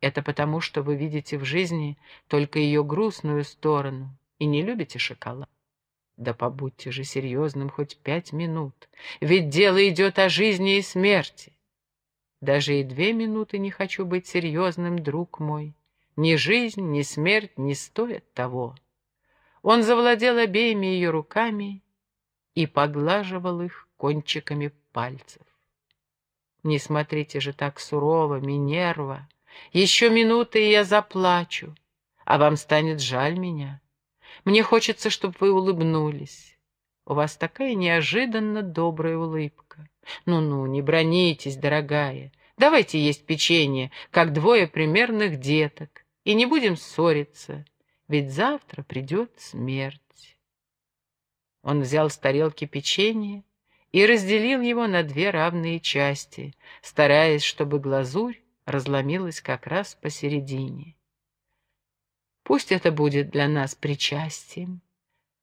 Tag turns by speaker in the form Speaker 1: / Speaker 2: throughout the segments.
Speaker 1: Это потому, что вы видите в жизни только ее грустную сторону и не любите шоколад. Да побудьте же серьезным хоть пять минут, ведь дело идет о жизни и смерти. Даже и две минуты не хочу быть серьезным, друг мой. Ни жизнь, ни смерть не стоят того. Он завладел обеими ее руками и поглаживал их кончиками пальцев. Не смотрите же так сурово, Минерва. Еще минуты, и я заплачу, а вам станет жаль меня. Мне хочется, чтобы вы улыбнулись. У вас такая неожиданно добрая улыбка. Ну-ну, не бронитесь, дорогая. Давайте есть печенье, как двое примерных деток, и не будем ссориться, ведь завтра придет смерть. Он взял с тарелки печенье и разделил его на две равные части, стараясь, чтобы глазурь разломилась как раз посередине. Пусть это будет для нас причастием,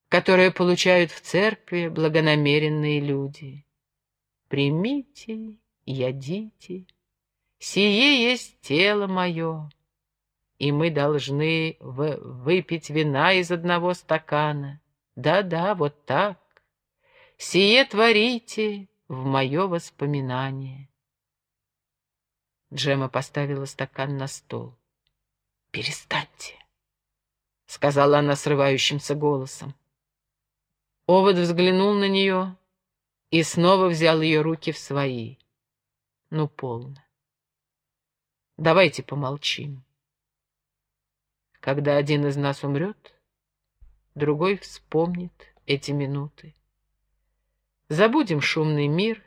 Speaker 1: которое получают в церкви благонамеренные люди. Примите, ядите, сие есть тело мое, и мы должны выпить вина из одного стакана. Да-да, вот так. Сие творите в мое воспоминание. Джема поставила стакан на стол. «Перестаньте!» — сказала она срывающимся голосом. Овод взглянул на нее и снова взял ее руки в свои. Ну, полно. Давайте помолчим. Когда один из нас умрет, другой вспомнит эти минуты. Забудем шумный мир,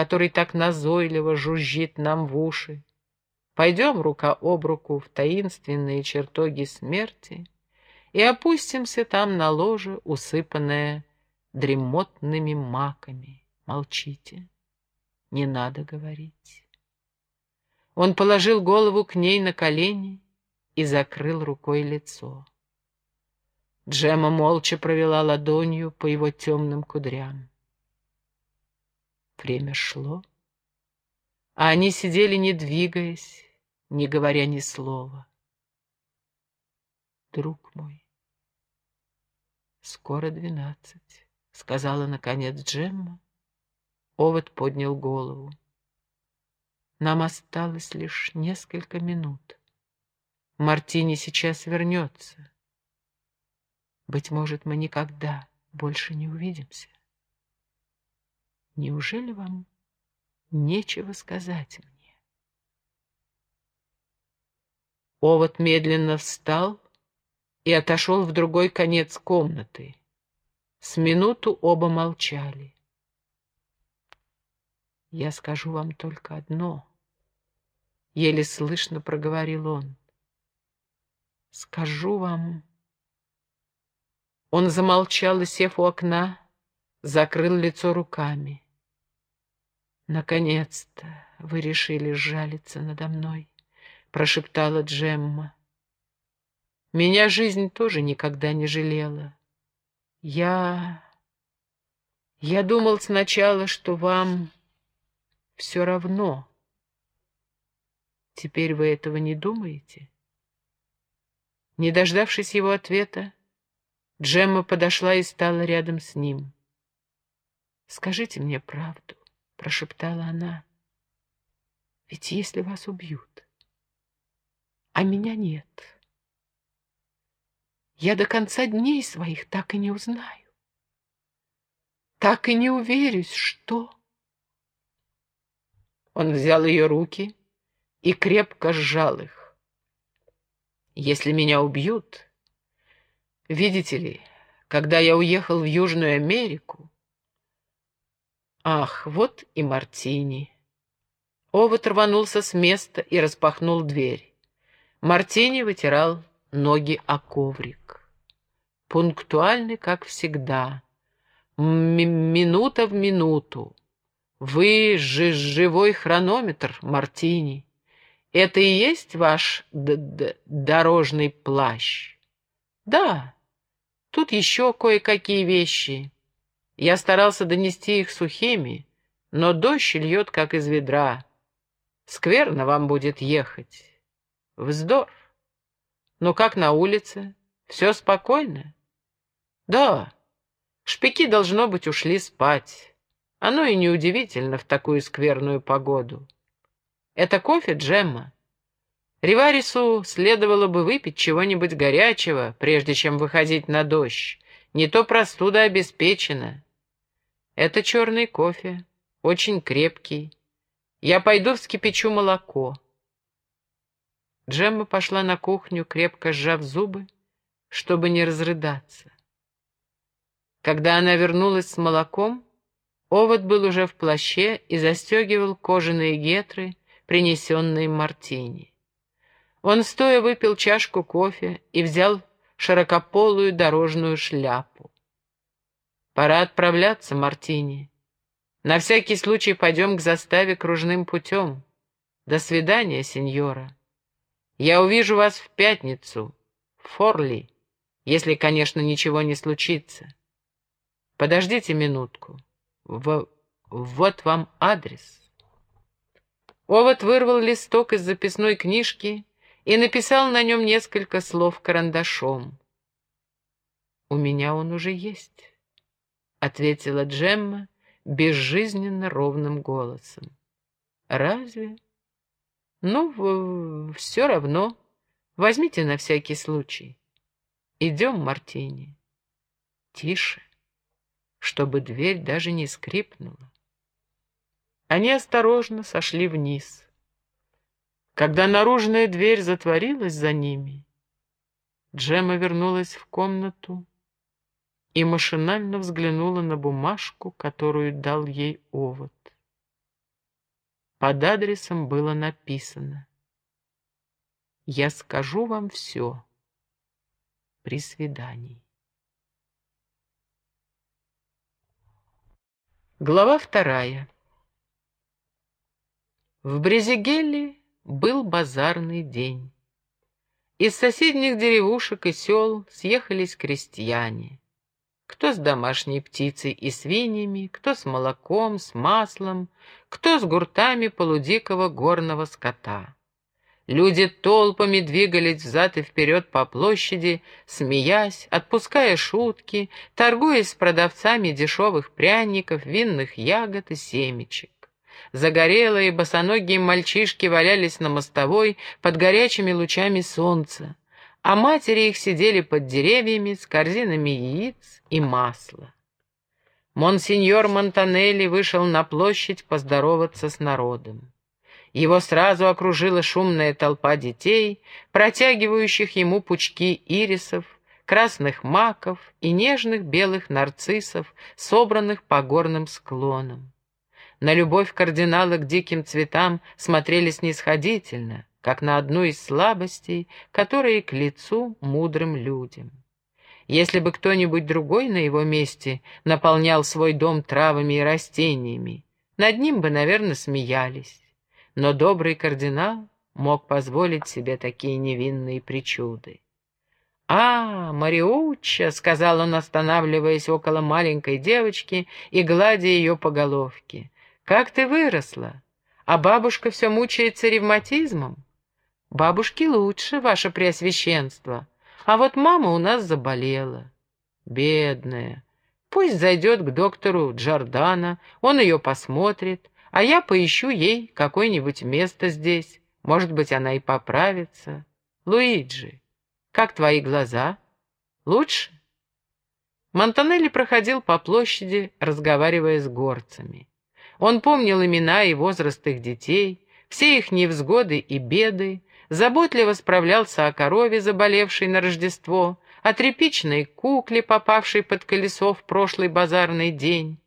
Speaker 1: который так назойливо жужжит нам в уши. Пойдем рука об руку в таинственные чертоги смерти — и опустимся там на ложе, усыпанное дремотными маками. Молчите, не надо говорить. Он положил голову к ней на колени и закрыл рукой лицо. Джема молча провела ладонью по его темным кудрям. Время шло, а они сидели, не двигаясь, не говоря ни слова. Друг мой, «Скоро двенадцать», — сказала, наконец, Джемма. Овод поднял голову. «Нам осталось лишь несколько минут. Мартини сейчас вернется. Быть может, мы никогда больше не увидимся. Неужели вам нечего сказать мне?» Овод медленно встал и отошел в другой конец комнаты. С минуту оба молчали. «Я скажу вам только одно», — еле слышно проговорил он. «Скажу вам...» Он замолчал и, сев у окна, закрыл лицо руками. «Наконец-то вы решили сжалиться надо мной», — прошептала Джемма. Меня жизнь тоже никогда не жалела. Я... Я думал сначала, что вам все равно. Теперь вы этого не думаете? Не дождавшись его ответа, Джемма подошла и стала рядом с ним. «Скажите мне правду», — прошептала она. «Ведь если вас убьют, а меня нет...» я до конца дней своих так и не узнаю. Так и не уверюсь, что... Он взял ее руки и крепко сжал их. Если меня убьют... Видите ли, когда я уехал в Южную Америку... Ах, вот и Мартини. Овод рванулся с места и распахнул дверь. Мартини вытирал ноги о коврик. Пунктуальный, как всегда. М минута в минуту. Вы же живой хронометр, Мартини. Это и есть ваш дорожный плащ? Да. Тут еще кое-какие вещи. Я старался донести их сухими, но дождь льет, как из ведра. Скверно вам будет ехать. Вздор. Ну как на улице? Все спокойно? Да. Шпики, должно быть, ушли спать. Оно и неудивительно в такую скверную погоду. Это кофе, Джемма? Риварису следовало бы выпить чего-нибудь горячего, прежде чем выходить на дождь. Не то простуда обеспечена. Это черный кофе, очень крепкий. Я пойду вскипячу молоко. Джемма пошла на кухню, крепко сжав зубы, чтобы не разрыдаться. Когда она вернулась с молоком, овод был уже в плаще и застегивал кожаные гетры, принесенные Мартини. Он стоя выпил чашку кофе и взял широкополую дорожную шляпу. «Пора отправляться, Мартини. На всякий случай пойдем к заставе кружным путем. До свидания, сеньора. Я увижу вас в пятницу, в Форли, если, конечно, ничего не случится. Подождите минутку. В... Вот вам адрес». Овод вырвал листок из записной книжки и написал на нем несколько слов карандашом. «У меня он уже есть», — ответила Джемма безжизненно ровным голосом. «Разве? Ну, все равно. Возьмите на всякий случай. Идем, Мартини. Тише, чтобы дверь даже не скрипнула». Они осторожно сошли вниз. Когда наружная дверь затворилась за ними, Джема вернулась в комнату и машинально взглянула на бумажку, которую дал ей овод. Под адресом было написано «Я скажу вам все при свидании». Глава вторая. В Брезигелле был базарный день. Из соседних деревушек и сел съехались крестьяне. Кто с домашней птицей и свиньями, кто с молоком, с маслом, кто с гуртами полудикого горного скота. Люди толпами двигались взад и вперед по площади, смеясь, отпуская шутки, торгуясь с продавцами дешевых пряников, винных ягод и семечек. Загорелые босоногие мальчишки валялись на мостовой под горячими лучами солнца, а матери их сидели под деревьями с корзинами яиц и масла. Монсеньор Монтанелли вышел на площадь поздороваться с народом. Его сразу окружила шумная толпа детей, протягивающих ему пучки ирисов, красных маков и нежных белых нарциссов, собранных по горным склонам. На любовь кардинала к диким цветам смотрели снисходительно, как на одну из слабостей, которые к лицу мудрым людям. Если бы кто-нибудь другой на его месте наполнял свой дом травами и растениями, над ним бы, наверное, смеялись. Но добрый кардинал мог позволить себе такие невинные причуды. «А, Мариучча!» — сказал он, останавливаясь около маленькой девочки и гладя ее по головке. Как ты выросла? А бабушка все мучается ревматизмом? Бабушке лучше, ваше преосвященство. А вот мама у нас заболела. Бедная. Пусть зайдет к доктору Джордана, он ее посмотрит, а я поищу ей какое-нибудь место здесь. Может быть, она и поправится. Луиджи, как твои глаза? Лучше? Монтанелли проходил по площади, разговаривая с горцами. Он помнил имена и возраст их детей, все их невзгоды и беды, заботливо справлялся о корове, заболевшей на Рождество, о тряпичной кукле, попавшей под колесо в прошлый базарный день.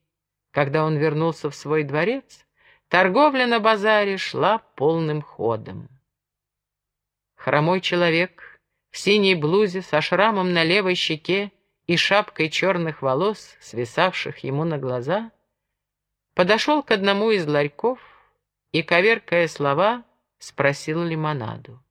Speaker 1: Когда он вернулся в свой дворец, торговля на базаре шла полным ходом. Хромой человек в синей блузе со шрамом на левой щеке и шапкой черных волос, свисавших ему на глаза — подошел к одному из ларьков и, коверкая слова, спросил лимонаду.